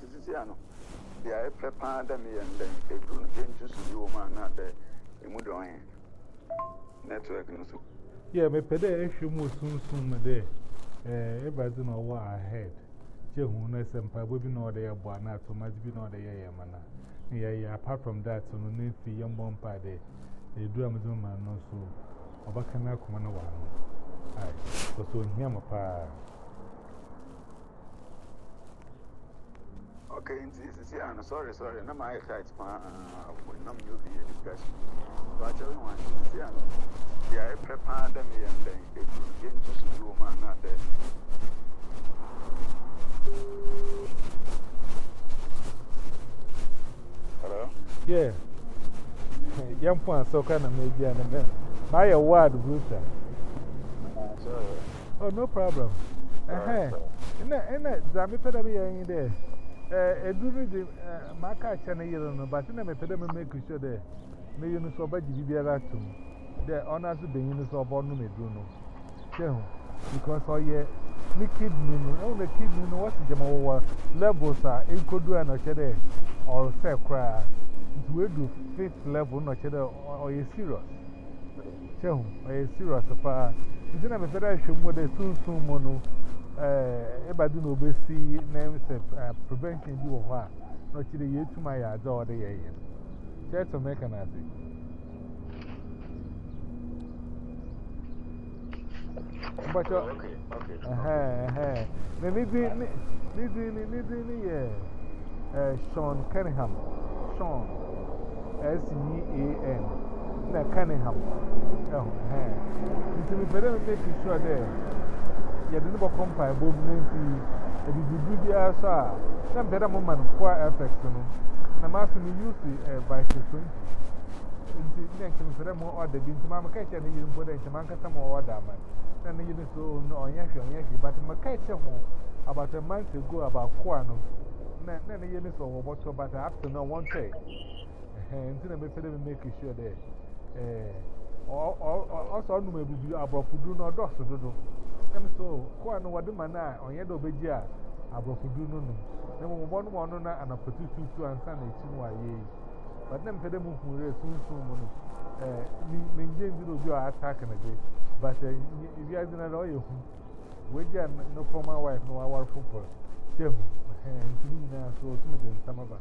But I don't want to see, I know. The I prepare them and then a group into you, man, not the Mudon network. Yeah, my pede issue more soon soon, there. Everybody know what I had. Jehu, no, some probably be no there, but not so much be no there, man. Yeah, yeah, apart from that, so no need for young bomb party. They do a man, no, so. Obakana Kumana one. Aye, so so here, my pa. Okay, see, I'm sorry, sorry. No, my height, when I'm new be a discussion. But I don't want to see, yeah, I prepare them and then a group into you, man, not there. Hello? Yeah. Young point, so kind of maybe an event. Buy a word, Bruce. Oh, no problem. Uh huh. And that Zambi Pedabi in there. Uh, a duty, Maka channel, you know, but in a pedam make sure there. May you know so bad you be a rat to the honors of being in the suburban, may do no. Because all year, me kid me, oh, the kid me, what's the Jamawa levels are in Kodu and Ochede or say cry. We do fifth level, no cheddar or a serious. Chehu, a serious affair. You didn't have a federation with a soon soon mono. Everybody no be see names of prevention do what. No chili yet to my adore the year. Chet to make an assay. But okay, okay. Uh huh. Maybe, maybe, maybe, yeah. Sean Cunningham. Sean. S E A N. Na Cunningham. Oh, hey. It's a better make sure there. You didn't go compare both names. If you do the answer, then better moment for effects. Na master me use the vice principal. Nti ne nkem fere mo order bi nti ma ma kai che ne yirim boda nti ma nkasa mo order man na ne yirim so no onye hwe onye hwe but ma kai che ho about a month ago about kwa no na na ne yirim so wo boto but up to no one day eh nti na me fere me make sure that eh also no me bubi abrofudu no doso dodo em so kwa no wode man na onye do beji a abrofudu no no na mo mo no no na anapotu tutu ansa na echi no aye but them pay them who are soon soon money. Uh, Ninja will be attacking again. But if you are in a lawyer, we get no former wife, no our football. Jim, and to me now, so to me, some of us.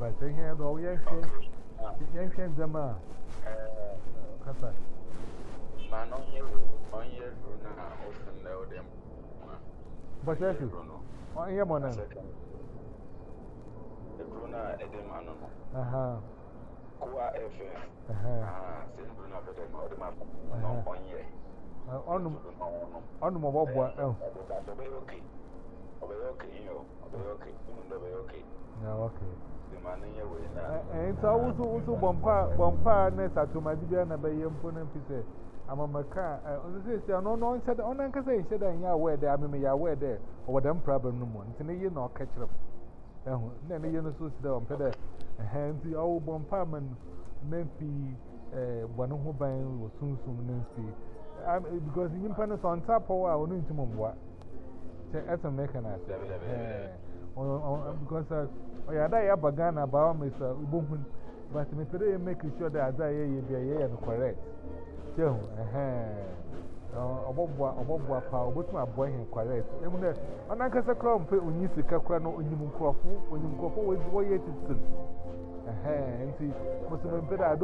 But I had all your young friends, them are. Kasa. Man, on your on your now, often know them. But that's it. On your money. The Bruna Edemano. Aha. Kua FM. Aha. Ah, send Bruna Bedem, or the map on one year. On on my bob. Oh, okay. Okay, you know, okay, okay. yeah, okay. The man in your way now. And so also also bompa bompa nest at my dear and. I'm a maca. I say, no, no, said on Uncle say, said, and ya wear there, I mean, ya wear there, or them problem no more. A year no catch up. Then you know, so down, Peter. Hands the old bompa man, Memphis, one who buying was soon soon Nancy. Because in Panas on top our new to Mumwa. As a mechanist. Because I had a bagana about Mr. Ubungun, but me making sure that I be a correct. Joe, eh, Obobwa, Obobwa, Obotma boy in Quaret. Emunet, and I can say, Crom, Unisika, Crano, Unimcrofu, Unimcrofu, with boy at it. Eh, and see, Muslim Peter,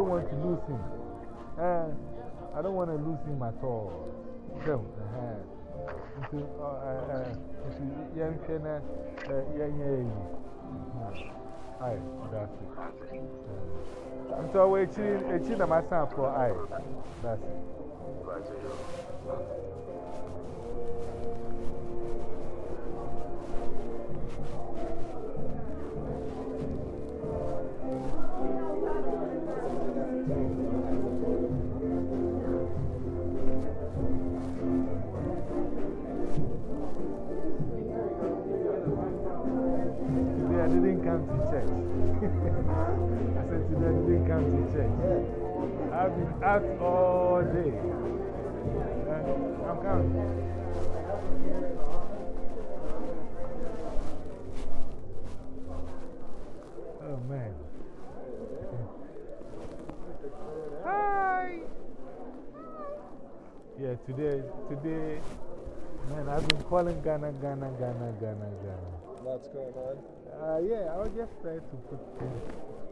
Aye, that's it. Yeah. I'm sorry, it's in the master for aye. That's it. I've been out all day. I'm coming. Oh man. Hi. Yeah, today, today, man, I've been calling Ghana, Ghana, Ghana, Ghana, Ghana. What's going on? Uh, yeah, I was just trying to put things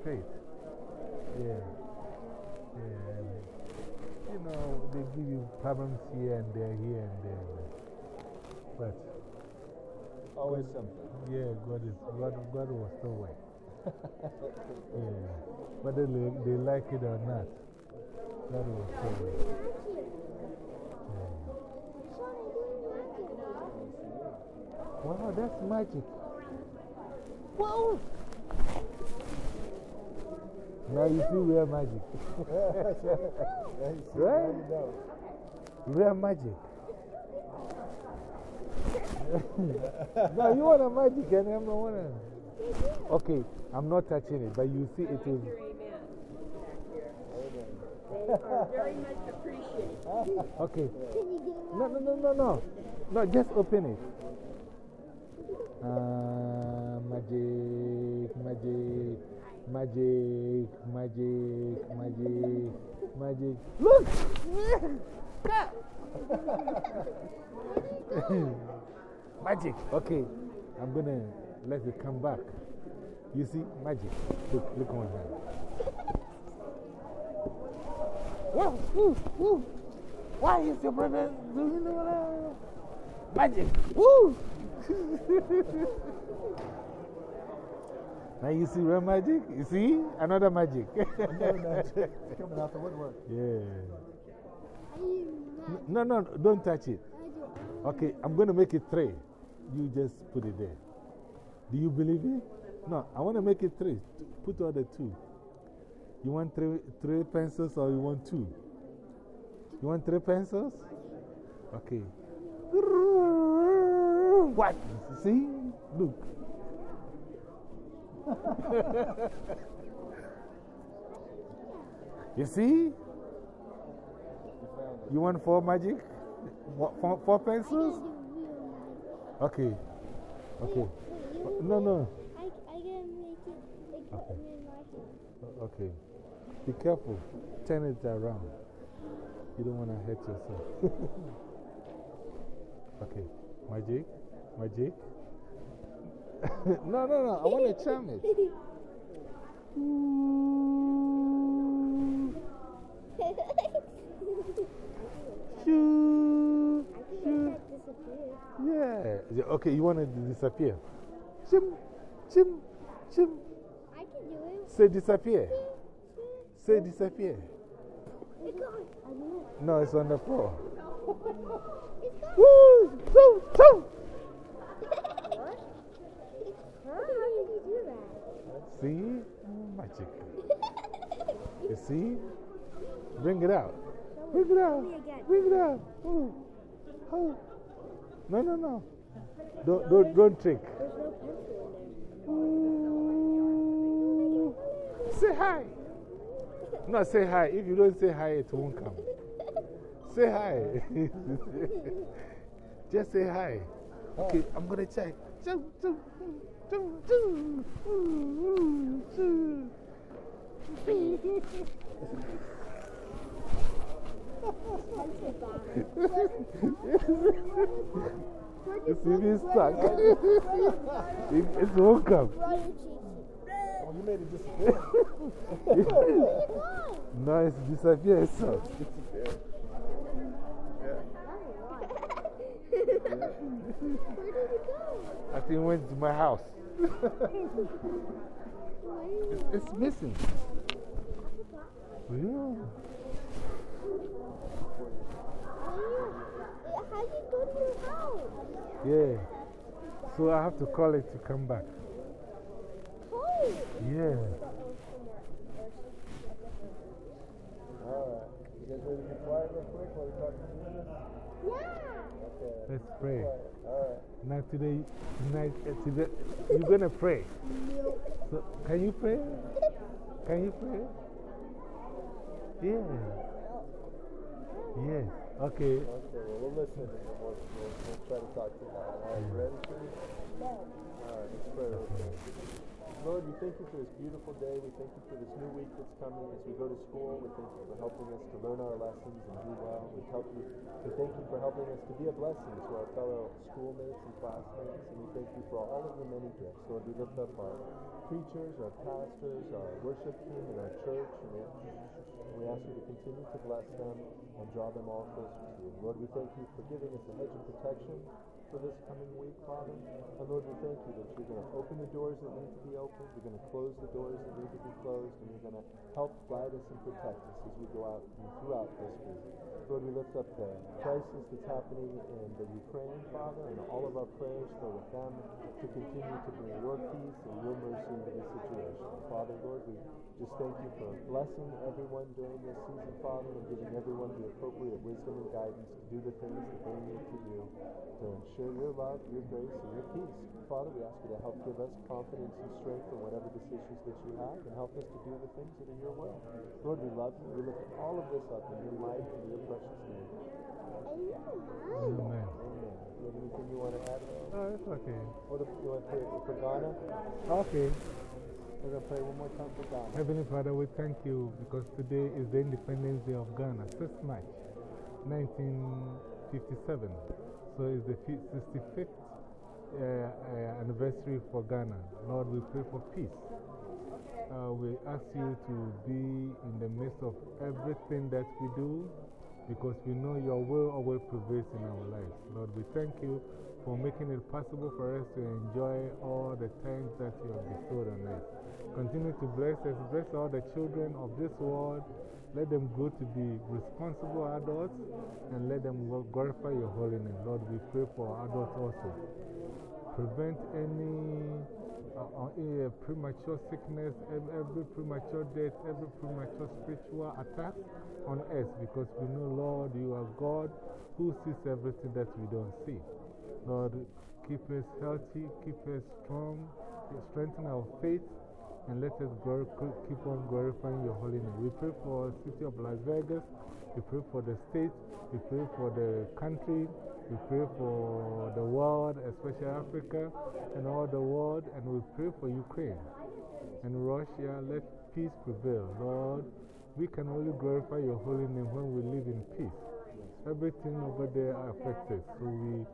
straight. Yeah. Yeah. You know, they give you problems here and there, here and there. But. Always something. Yeah, God, is, God, God will still work. yeah. Whether they, they like it or not, God will still work. Wow, that's magic. Whoa! Now you see real magic. right? Real magic. no, you want a magic and I'm not want to. Okay, I'm not touching it, but you see it is. They are very much appreciated. Okay. No, no, no, no, no. No, just open it. Uh, magic, magic, magic, magic, magic, magic. Look! magic. Okay, I'm gonna let it come back. You see, magic. Look, look on her. Whoa, woo, woo. Why is your brother doing that? Magic. Woo! now you see real magic? You see? Another magic. Coming out the woodwork. yeah. No, no, don't touch it. Okay, I'm going to make it three. You just put it there. Do you believe it? No, I want to make it three. Put all the two. You want three, three pencils or you want two? You want three pencils? Okay. What? See? Look. you see? You want four magic? Four, four pencils? Okay. Okay. No, no. I, I can make it like Okay. in my. Okay. Be careful. Turn it around. You don't want to hurt yourself. okay. Magic. Magic. no, no, no. I want to charm it. Shoo. Shoo. Yeah. Yeah, Okay, you want to disappear? Chim. Chim. Chim. I can do it. Say disappear. Say disappear. It's gone. I know. No, it's on the floor. It's. Woo! Choo! Choo! How did you do that? See? Oh, magic. You see? Bring it out. Bring it out. Bring it out. Oh. Oh. No, no, no. Don't, don't, don't trick. There's no pencil Ooh. Say hi. No, say hi. If you don't say hi, it won't come. Say hi. Just say hi. Okay, I'm going to check. Choo, choo, choo. It's really stuck. it, it won't come. Oh, you made it disappear. No, it's disappeared. So. Where did it go? I think it went to my house. It's, it's missing. Yeah. How you go to your house? Yeah. So I have to call it to come back. Home. Yeah. Alright. You guys ready to get quiet real quick while we talk to you? Yeah. Let's pray. Alright. Now, today, tonight, uh, today, you're going to pray. So, can you pray? Can you pray? Yeah. Yes. Okay. Okay, well, we'll listen and we'll, we'll, we'll try to talk to you now. Alright, you ready, Shirley? Alright, let's pray real quick. Lord, we thank you for this beautiful day. We thank you for this new week that's coming. As we go to school, we thank you for helping us to learn our lessons and do well. We, help you, we thank you for helping us to be a blessing to our fellow schoolmates and classmates. And we thank you for all of your many gifts. Lord, we lift up our preachers, our pastors, our worship team, and our church. And we, ask you to continue to bless them and draw them all closer to you. Lord, we thank you for giving us a hedge of protection for this coming week, Father. And Lord, we thank you that you're going to open the doors that need to be opened, you're going to close the doors that need to be closed, and you're going to help guide us and protect us as we go out and throughout this week. Lord, we lift up the crisis that's happening in the Ukraine, Father, and all of our prayers go with them to continue to bring your peace and your mercy into this situation. Father, Lord, we just thank you for blessing everyone during this season, Father, and giving everyone the appropriate wisdom and guidance to do the things that they need to do to ensure your love, your grace, and your peace. Father, we ask you to help give us confidence and strength in whatever decisions that you have and help us to do the things that are your will. Lord, we love you. We lift all of this up in your mighty and your precious name. Amen. Amen. Do you have anything you want to add? Oh, it's okay. What if you want to pray for Ghana? Okay. We're going to pray one more time for Ghana. Heavenly Father, we thank you because today is the Independence Day of Ghana, 6th March 1957. So it's the 65th uh, uh, anniversary for Ghana. Lord, we pray for peace. Uh, we ask you to be in the midst of everything that we do because we know your will always prevails in our lives. Lord, we thank you for making it possible for us to enjoy all the times that you have bestowed on us. Continue to bless us, bless all the children of this world. Let them grow to be responsible adults and let them glorify your holy name. Lord, we pray for adults also. Prevent any uh, premature sickness, every premature death, every premature spiritual attack on us because we know, Lord, you are God who sees everything that we don't see. Lord, keep us healthy, keep us strong, strengthen our faith, and let us keep on glorifying your holy name. We pray for the city of Las Vegas, we pray for the state, we pray for the country, we pray for the world, especially Africa and all the world, and we pray for Ukraine and Russia. Let peace prevail. Lord, we can only glorify your holy name when we live in peace. Everything over there affects us, so we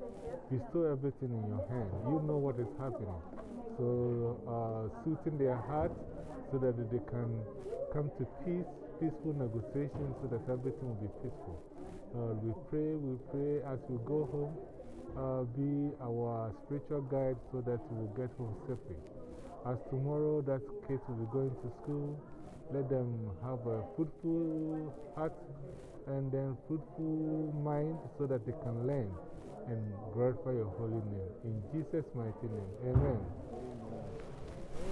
bestow everything in your hand. You know what is happening. So, uh, suiting their hearts so that they can come to peace, peaceful negotiations so that everything will be peaceful. Lord, we pray, we pray as we go home, uh, be our spiritual guide so that we will get home safely. As tomorrow that kids will be going to school, let them have a fruitful heart and then fruitful mind so that they can learn and glorify your holy name. In Jesus' mighty name, amen.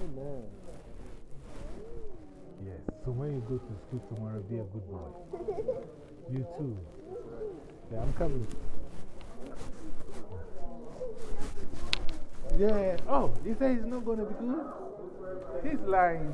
Amen. Yes, so when you go to school tomorrow, be a good boy. You too. Yeah, I'm coming. Yeah, oh, he said he's not going to be good? He's lying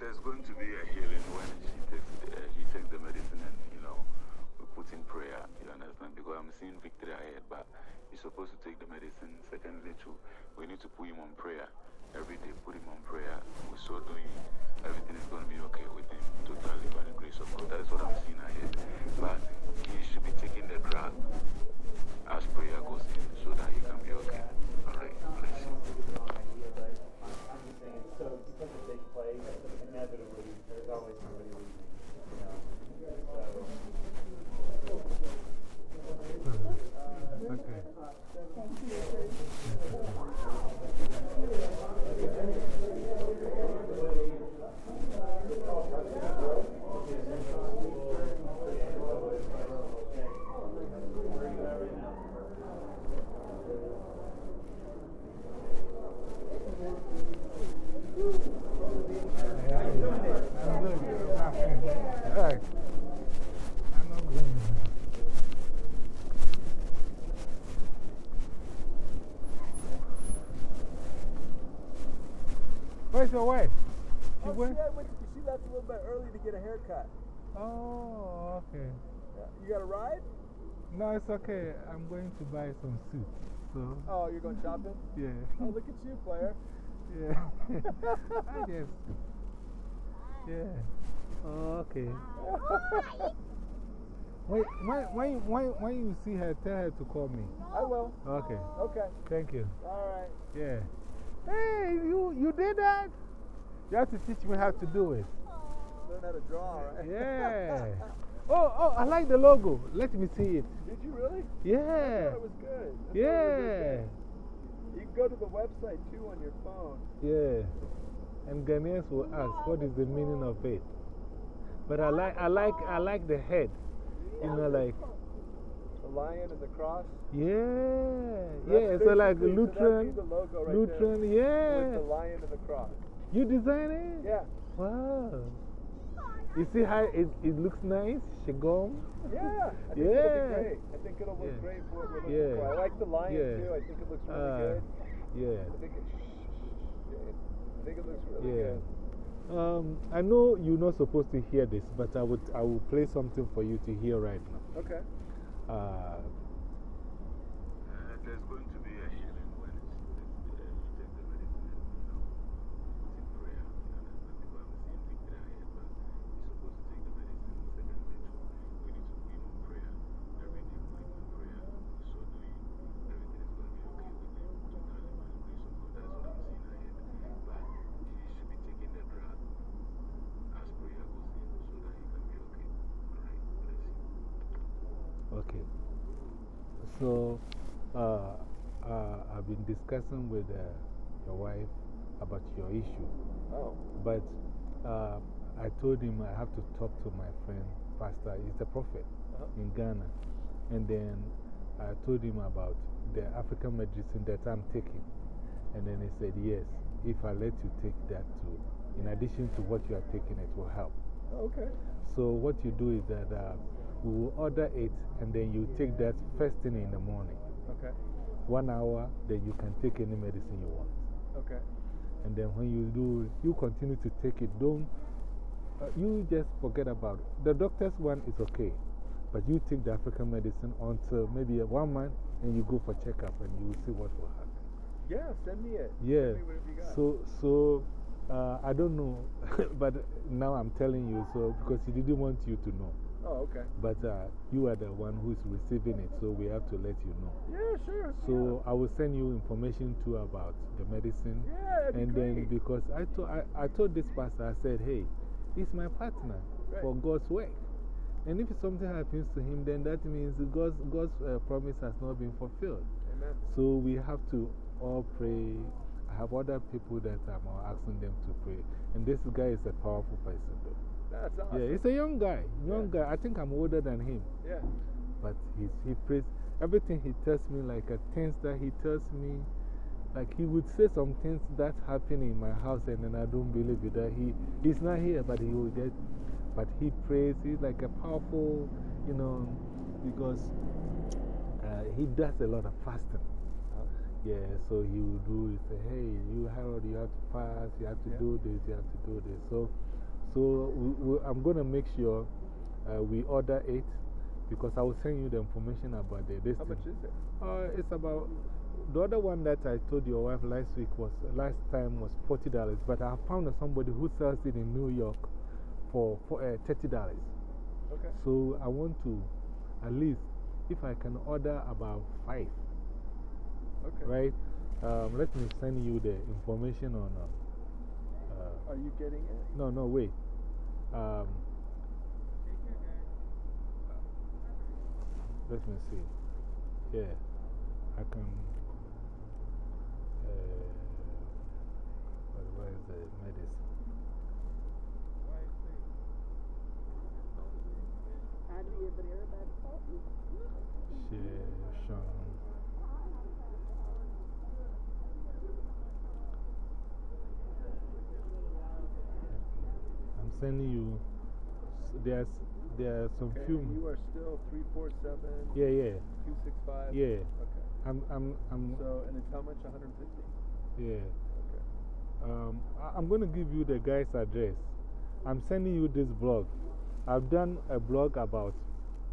there's going to be a healing when she takes, the, uh, she takes the medicine and, you know, we put in prayer. You understand? Because I'm seeing victory ahead, but he's supposed to take the medicine. Too, we need to put him on prayer every day. Put him on prayer. We're so doing, everything is going to be okay with him totally by the grace of God. That's what I'm seeing ahead. But he should be taking the drug as prayer goes in so that he can be okay. All right. Bless you. So because it takes place, inevitably, there's always somebody leaving. You know? So, Alright. I'm not going. Where's your wife? She Oh, went? see, I went to, she left a little bit early to get a haircut. Oh, okay. Yeah. You got a ride? No, it's okay. I'm going to buy some suits. So, Oh, you're going shopping? yeah. Oh, look at you, player. Yeah. I guess. Yeah. Oh, okay. Wait, when, when, when, when you see her, tell her to call me. I will. Okay. Okay. Thank you. All right. Yeah. Hey, you, you did that? You have to teach me how to do it. Learn how to draw, right? Yeah. oh, oh, I like the logo. Let me see it. Did you really? Yeah. I thought it was good. I was Yeah. good. You can go to the website too on your phone. Yeah. And Ghanaians will ask, what is the meaning of it? But I like, I like, I like the head. You know, like, lion and the cross. yeah. Yeah, so like so Lutheran. the logo right Lutheran, there. yeah. With the lion and the cross. You design it? Yeah. Wow. You see how it, it looks nice? Shigom? Yeah. I think Yeah. it'll be great. I think it'll look Yeah. great for what we're looking Yeah. for. I like the lion Yeah. too. I think it looks really Uh, good. Yeah. I think it, I think it looks really Yeah. good. Um, I know you're not supposed to hear this, but I, would, I will play something for you to hear right now. Okay. Uh, there's going to be a healing when it's, it's, uh, you take the medicine and, you know, it's in prayer. You understand? Because I'm seeing victory ahead, but you're supposed to take the medicine. Secondly, too, we need to put him on prayer. Every day, put him on prayer. So doing, everything is going to be okay with him. Totally by the grace of God. That's what I'm seeing ahead. But he should be taking the drug as prayer goes in so that he can be okay. Alright, bless you. okay. So, uh, uh, I've been discussing with uh, your wife about your issue. Oh. But uh, I told him I have to talk to my friend, Pastor. He's a prophet -huh. in Ghana. And then I told him about the African medicine that I'm taking. And then he said, Yes, if I let you take that too, in addition to what you are taking, it will help. Okay. So, what you do is that uh, we will order it and then you take that first thing in the morning. Okay. One hour, then you can take any medicine you want. Okay. And then when you do, you continue to take it. Don't, uh, you just forget about it. The doctor's one is okay. But you take the African medicine until maybe one month and you go for checkup and you will see what will happen. Yeah, send me it. Yeah. Me whatever you got. So, so uh, I don't know, but now I'm telling you so because he didn't want you to know. Oh, okay. But uh, you are the one who's receiving it, so we have to let you know. Yeah, sure. So I will send you information too about the medicine. Yeah, And then great. because I, to, I, I told this pastor, I said, hey, he's my partner Right. for God's work. And if something happens to him, then that means God's, God's uh, promise has not been fulfilled. Amen. So we have to all pray. I have other people that I'm asking them to pray. And this guy is a powerful person, though. That's awesome. Yeah, he's a young guy. Young Yeah. guy. I think I'm older than him. Yeah. But he's, he prays. Everything he tells me, like a things that he tells me, like he would say some things that happen in my house, and then I don't believe it. That he, he's not here, but he will get. But he prays. He's like a powerful, you know, because uh, he does a lot of fasting. Yeah, so he will do, he say, hey, you Harold, you have to fast, you have to Yeah. do this, you have to do this. So, so we, we, I'm going to make sure uh, we order it because I will send you the information about the, this How much is it? Uh, it's about, the other one that I told your wife last week was, last time was $40, but I found somebody who sells it in New York for, for uh, $30. Okay. So I want to, at least, if I can order about five, Okay. right? Um, let me send you the information on. Uh, Are you getting it? no, no, wait. Um, let me see. Yeah, I can. Uh, but where is the medicine? I'd be able to hear about it. Sean. Sending you there's, there are some Okay, few. you are still 347 Yeah, yeah, 265? yeah. Okay. I'm, I'm, I'm, So, and it's how much? 150? yeah. Okay. Um, I, I'm going to give you the guy's address. I'm sending you this blog. I've done a blog about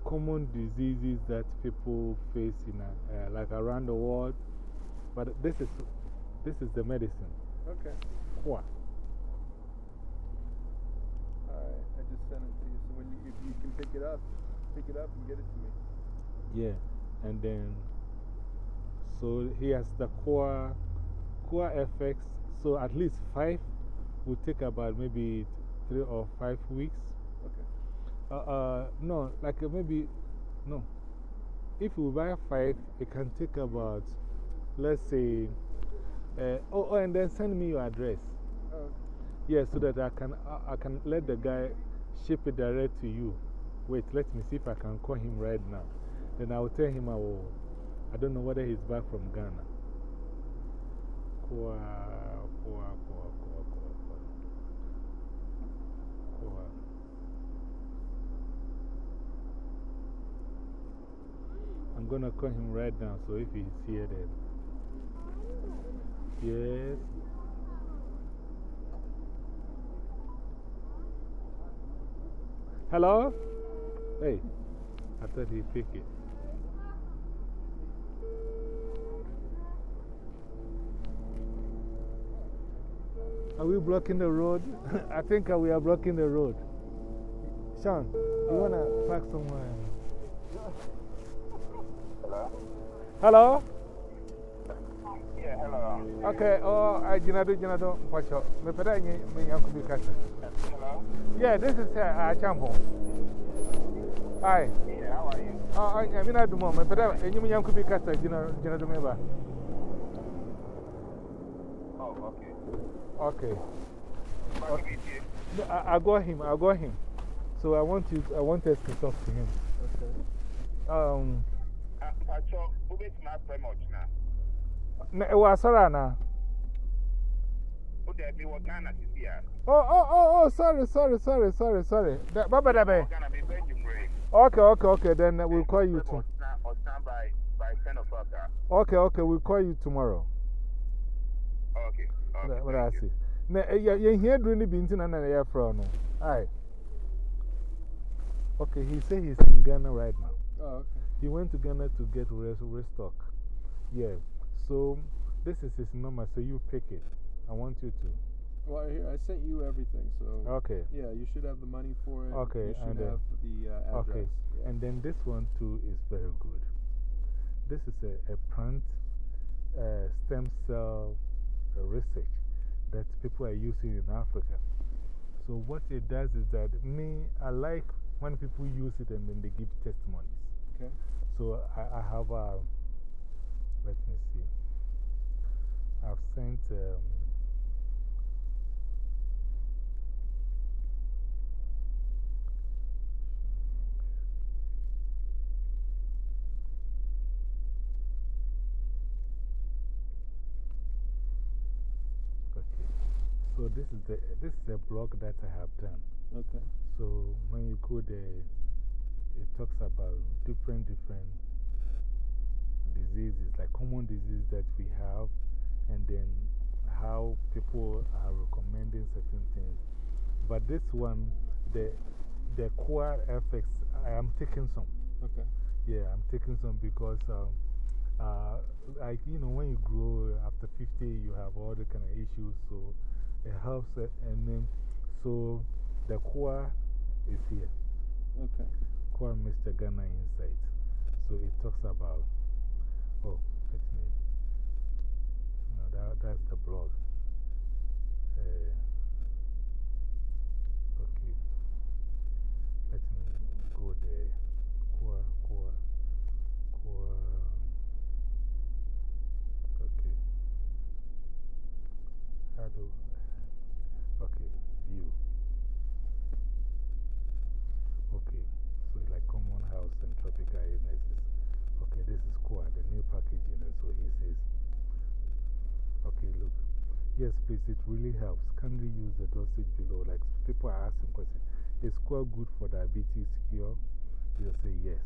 common diseases that people face in a, uh, like around the world. But this is, this is the medicine. Okay. What? Alright, I just sent it to you. So when you, if you can pick it up, pick it up and get it to me. Yeah. And then, so he has the core, core FX. So at least five will take about maybe three or five weeks. Okay. Uh, uh, no, like uh, maybe, no. If you buy five, it can take about, let's say, uh, oh, oh, and then send me your address. Oh, Yeah, so that I can, I, I can let the guy ship it direct to you. Wait, let me see if I can call him right now. Then I will tell him I will. I don't know whether he's back from Ghana. Kwa, kwa, kwa, kwa, kwa, kwa. Kwa. I'm gonna call him right now, so if he's here, then. Yes. Hello? Hey, I thought he'd pick it. Are we blocking the road? I think we are blocking the road. Sean, you want to park somewhere? Hello? Hello? Yeah, hello. Okay, oh, I Jinado Jinado, watch out. Me peda nye, me yanku bi kasa. Yeah, this is uh, Champo. Hi. Yeah, how are you? Oh, I mean, I do more. Me peda, and you me yanku bi kasa, Jinado Meba. Oh, okay. Okay. What did you No, I, I got him, I got him. So I want you, I want us to talk to him. okay. Um, Pacho, who makes my much now? na, it was Sarana. Who there be what Ghana to see her? Oh, oh, oh, oh, sorry, sorry, sorry, sorry, sorry. That, Baba Dabe. Ghana be Benjamin Ray. Okay, okay, okay, then we'll call you Or too. stand by, by 10 o'clock. Okay, okay, we'll call you tomorrow. Okay. okay. What I see. Na, you're here during the bintin and air from. Aye. Okay, he said he's in Ghana right now. Oh, okay. He went to Ghana to get rest, restock. Yeah. So, this is his number, so you pick it. I want you to. Well, here, I sent you everything, so. Okay. Yeah, you should have the money for it. Okay, You should and, have the uh, address. Okay. Yeah. And then this one too is very good. This is a, a plant uh, stem cell research that people are using in Africa. So, what it does is that me, I like when people use it and then they give testimonies. Okay. So, I, I have a, let me see. I've sent. Um, Okay. So this is the this is a blog that I have done. Okay. So when you go there, it talks about different different diseases, like common diseases that we have, and then how people are recommending certain things. But this one, the the core effects, I am taking some. Okay. Yeah, I'm taking some because, um, uh, like, you know, when you grow after 50, you have all the kind of issues, so it helps. uh, and then, so the core is here. Okay. Core Mr. Ghana Insight. So it talks about, oh, let me, no, that, that's the blog. Uh, okay. Let me go there. Core, core, core. Okay. How do, okay, view. Okay, so like common house and tropical illnesses. Okay, this is core, the new packaging. And so he says, okay, look. Yes, please, it really helps. Can Kindly use the dosage below. Like people are asking questions. Is Quail good for diabetes cure? You'll say yes.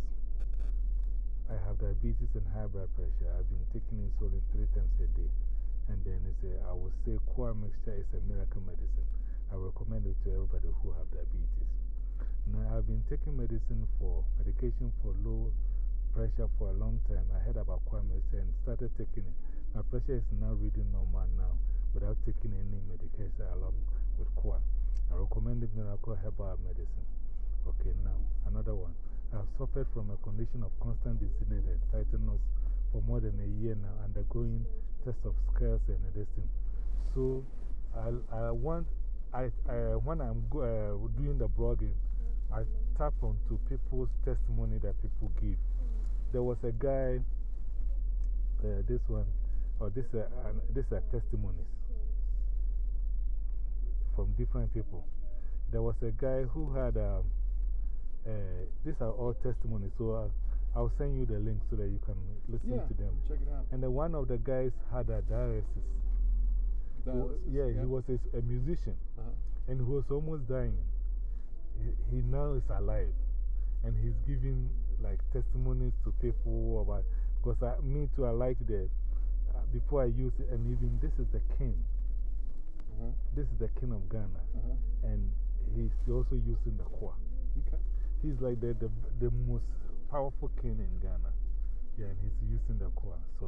I have diabetes and high blood pressure. I've been taking insulin three times a day. And then he say, I will say Quail mixture is a miracle medicine. I recommend it to everybody who have diabetes. Now, I've been taking medicine for medication for low pressure for a long time. I heard about Quail mixture and started taking it. My pressure is now reading normal now without taking any medication along with Quail. I recommend miracle herbal medicine. Okay, now, another one. I have suffered from a condition of constant dizziness and tightness for more than a year now, undergoing tests of scales and everything. So, I, I want, I, I, when I'm uh, doing the blogging, I tap onto people's testimony that people give. There was a guy, uh, this one, or this, uh, this are testimonies from different people. There was a guy who had, um, uh, these are all testimonies, so I'll, I'll send you the link so that you can listen yeah, to them. Check it out. And then one of the guys had a dialysis. Dialysis, yeah, yeah. he was a, a musician -huh. and he was almost dying. He, he now is alive and he's giving like testimonies to people about. Because I, me too, I like the. Uh, before I use it, and even this is the king. -huh. This is the king of Ghana. -huh. And he's also using the kwa. Okay. He's like the, the, the most powerful king in Ghana. Yeah, and he's using the kwa. So,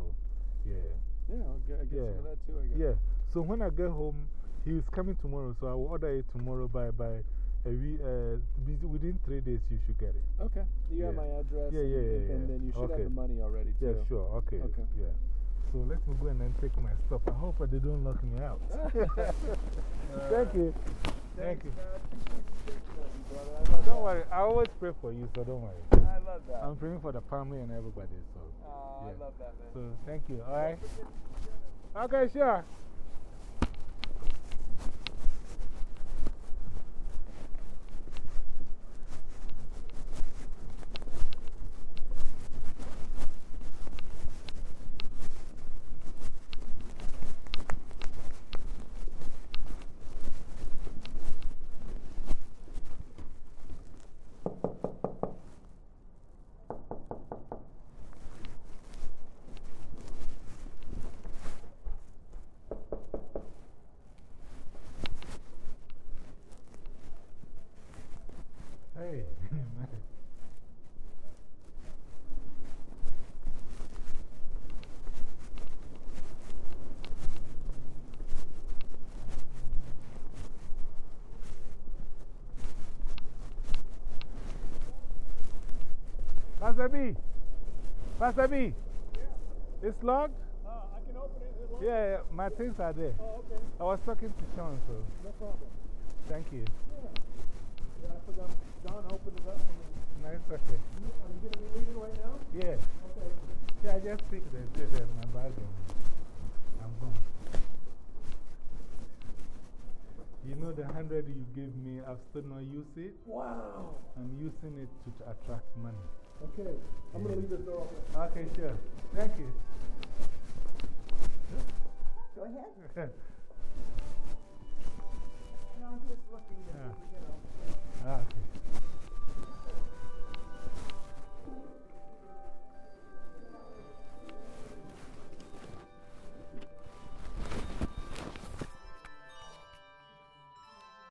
yeah. Yeah, I'll get, I'll get Yeah. some of that too, I guess. Yeah. So when I get home, he's coming tomorrow. So I will order it tomorrow by, by wee, uh, within three days. You should get it. Okay. You have my address. Yeah, yeah, and, yeah, And yeah. then you should Okay. have the money already too. Yeah, sure. Okay. Okay. Yeah. So let me go and then take my stuff. I hope they don't lock me out. Thank you. Thank you. Don't worry. I always pray for you, so don't worry. I love that. I'm praying for the family and everybody. So, I love that, man. so thank you. All right. Okay, sure. Hey. Pastor B. Pastor B. It's locked? Uh, I can open it. Yeah, yeah, my things are there. Oh, okay. I was talking to Sean, so No problem. thank you. Yeah, I forgot. John opened it up. for me. Nice, okay. You- Are you going to be leaving right now? Yeah. Okay. Yeah, I just picked the paper in my bag and I'm gone. You know the hundred you gave me, I've still not used it. Wow. I'm using it to attract money. Okay. I'm going to leave this door open. Okay, sure. Thank you. Go ahead. yeah. No, I'm just looking to, Yeah. you know. Ah, okay.